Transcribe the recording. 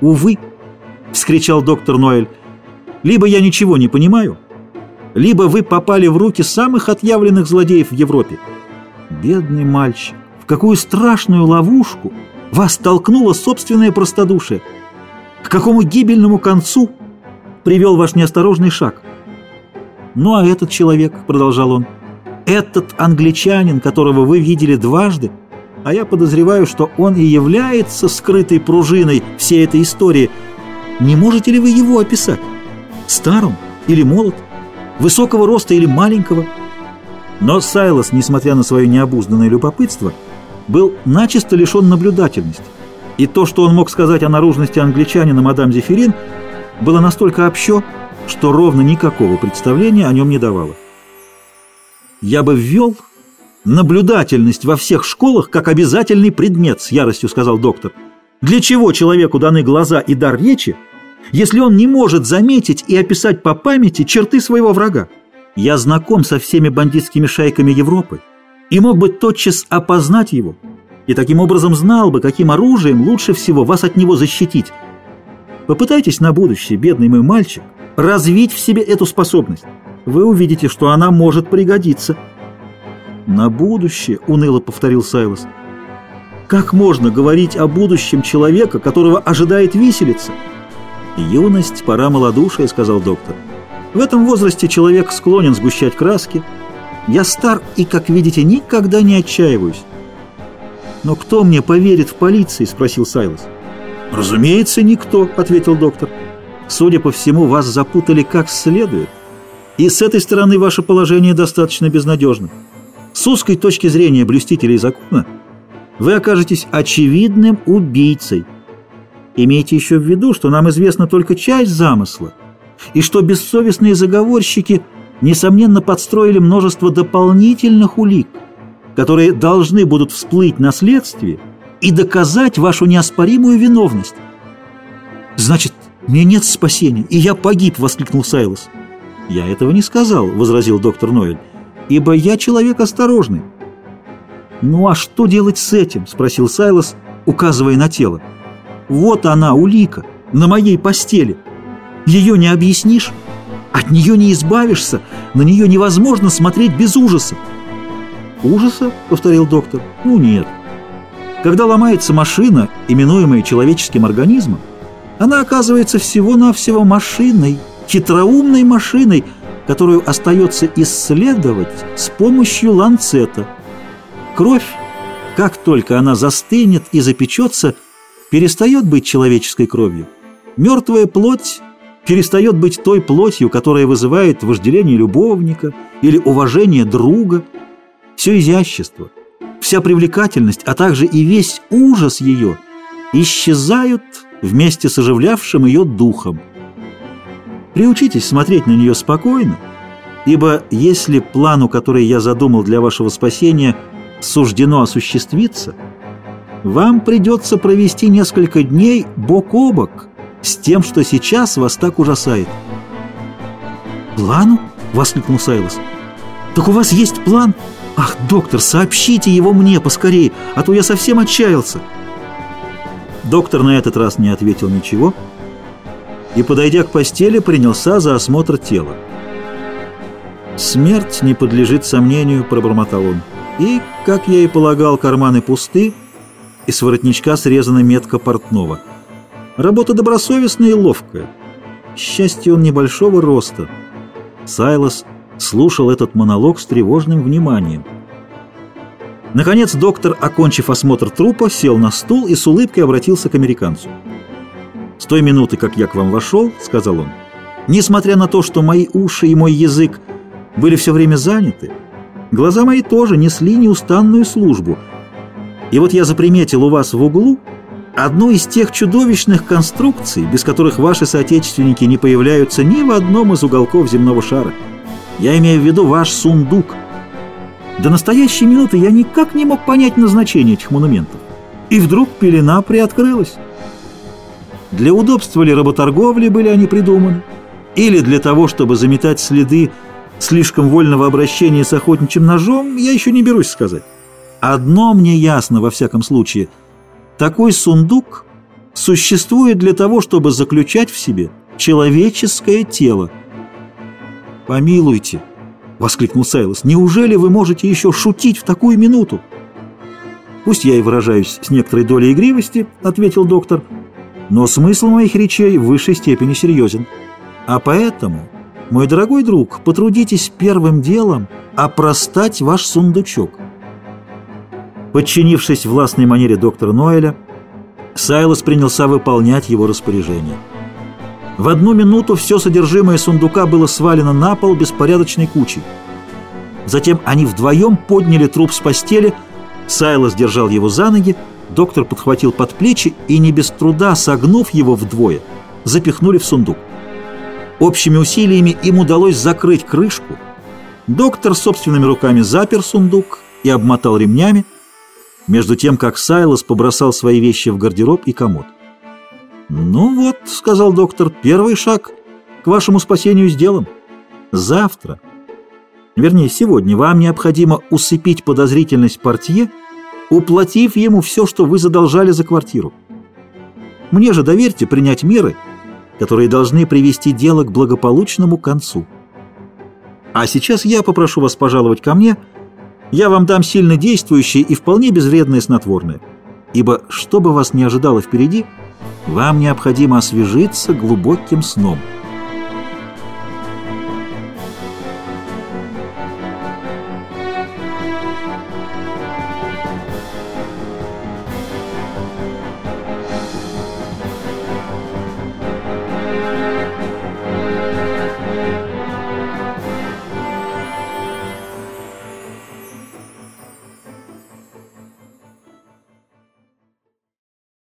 «Увы!» — вскричал доктор Ноэль. «Либо я ничего не понимаю, либо вы попали в руки самых отъявленных злодеев в Европе. Бедный мальчик, в какую страшную ловушку вас толкнуло собственное простодушие! К какому гибельному концу привел ваш неосторожный шаг!» «Ну а этот человек», — продолжал он, — «этот англичанин, которого вы видели дважды, а я подозреваю, что он и является скрытой пружиной всей этой истории. Не можете ли вы его описать? Старым или молод? Высокого роста или маленького?» Но Сайлос, несмотря на свое необузданное любопытство, был начисто лишен наблюдательности. И то, что он мог сказать о наружности англичанина мадам Зефирин, было настолько общо, что ровно никакого представления о нем не давало. «Я бы ввел наблюдательность во всех школах как обязательный предмет», с яростью сказал доктор. «Для чего человеку даны глаза и дар речи, если он не может заметить и описать по памяти черты своего врага? Я знаком со всеми бандитскими шайками Европы и мог бы тотчас опознать его, и таким образом знал бы, каким оружием лучше всего вас от него защитить. Попытайтесь на будущее, бедный мой мальчик, развить в себе эту способность. Вы увидите, что она может пригодиться. «На будущее», — уныло повторил Сайлос. «Как можно говорить о будущем человека, которого ожидает виселица?» «Юность, пора малодушия», — сказал доктор. «В этом возрасте человек склонен сгущать краски. Я стар и, как видите, никогда не отчаиваюсь». «Но кто мне поверит в полиции?» — спросил Сайлос. «Разумеется, никто», — ответил доктор. Судя по всему, вас запутали как следует, и с этой стороны ваше положение достаточно безнадежно. С узкой точки зрения блюстителей закона вы окажетесь очевидным убийцей. Имейте еще в виду, что нам известна только часть замысла, и что бессовестные заговорщики, несомненно, подстроили множество дополнительных улик, которые должны будут всплыть на следствие и доказать вашу неоспоримую виновность. Значит, «Мне нет спасения, и я погиб!» — воскликнул Сайлос. «Я этого не сказал», — возразил доктор Ноэль, «ибо я человек осторожный». «Ну а что делать с этим?» — спросил Сайлос, указывая на тело. «Вот она, улика, на моей постели. Ее не объяснишь, от нее не избавишься, на нее невозможно смотреть без ужаса». «Ужаса?» — повторил доктор. «Ну нет. Когда ломается машина, именуемая человеческим организмом, она оказывается всего-навсего машиной, хитроумной машиной, которую остается исследовать с помощью ланцета. Кровь, как только она застынет и запечется, перестает быть человеческой кровью. Мертвая плоть перестает быть той плотью, которая вызывает вожделение любовника или уважение друга. Все изящество, вся привлекательность, а также и весь ужас ее исчезают вместе с оживлявшим ее духом. Приучитесь смотреть на нее спокойно, ибо если плану, который я задумал для вашего спасения, суждено осуществиться, вам придется провести несколько дней бок о бок с тем, что сейчас вас так ужасает. «Плану?» — воскликнул Сайлос. «Так у вас есть план? Ах, доктор, сообщите его мне поскорее, а то я совсем отчаялся». Доктор на этот раз не ответил ничего и, подойдя к постели, принялся за осмотр тела. «Смерть не подлежит сомнению», — пробормотал он. И, как я и полагал, карманы пусты, и с воротничка срезана метка портного. Работа добросовестная и ловкая. Счастье он небольшого роста. Сайлос слушал этот монолог с тревожным вниманием. Наконец доктор, окончив осмотр трупа, сел на стул и с улыбкой обратился к американцу. «С той минуты, как я к вам вошел, — сказал он, — несмотря на то, что мои уши и мой язык были все время заняты, глаза мои тоже несли неустанную службу. И вот я заприметил у вас в углу одну из тех чудовищных конструкций, без которых ваши соотечественники не появляются ни в одном из уголков земного шара. Я имею в виду ваш сундук — до настоящей минуты я никак не мог понять назначение этих монументов. И вдруг пелена приоткрылась. Для удобства ли работорговли были они придуманы? Или для того, чтобы заметать следы слишком вольного обращения с охотничьим ножом, я еще не берусь сказать. Одно мне ясно во всяком случае. Такой сундук существует для того, чтобы заключать в себе человеческое тело. «Помилуйте!» — воскликнул Сайлос. «Неужели вы можете еще шутить в такую минуту?» «Пусть я и выражаюсь с некоторой долей игривости», — ответил доктор, «но смысл моих речей в высшей степени серьезен. А поэтому, мой дорогой друг, потрудитесь первым делом опростать ваш сундучок». Подчинившись властной манере доктора Ноэля, Сайлос принялся выполнять его распоряжение. В одну минуту все содержимое сундука было свалено на пол беспорядочной кучей. Затем они вдвоем подняли труп с постели, Сайлос держал его за ноги, доктор подхватил под плечи и, не без труда согнув его вдвое, запихнули в сундук. Общими усилиями им удалось закрыть крышку. Доктор собственными руками запер сундук и обмотал ремнями, между тем, как Сайлос побросал свои вещи в гардероб и комод. «Ну вот», — сказал доктор, — «первый шаг к вашему спасению сделан. Завтра, вернее, сегодня вам необходимо усыпить подозрительность портье, уплатив ему все, что вы задолжали за квартиру. Мне же доверьте принять меры, которые должны привести дело к благополучному концу. А сейчас я попрошу вас пожаловать ко мне — я вам дам сильно действующее и вполне безвредное снотворное, ибо, что бы вас ни ожидало впереди, вам необходимо освежиться глубоким сном».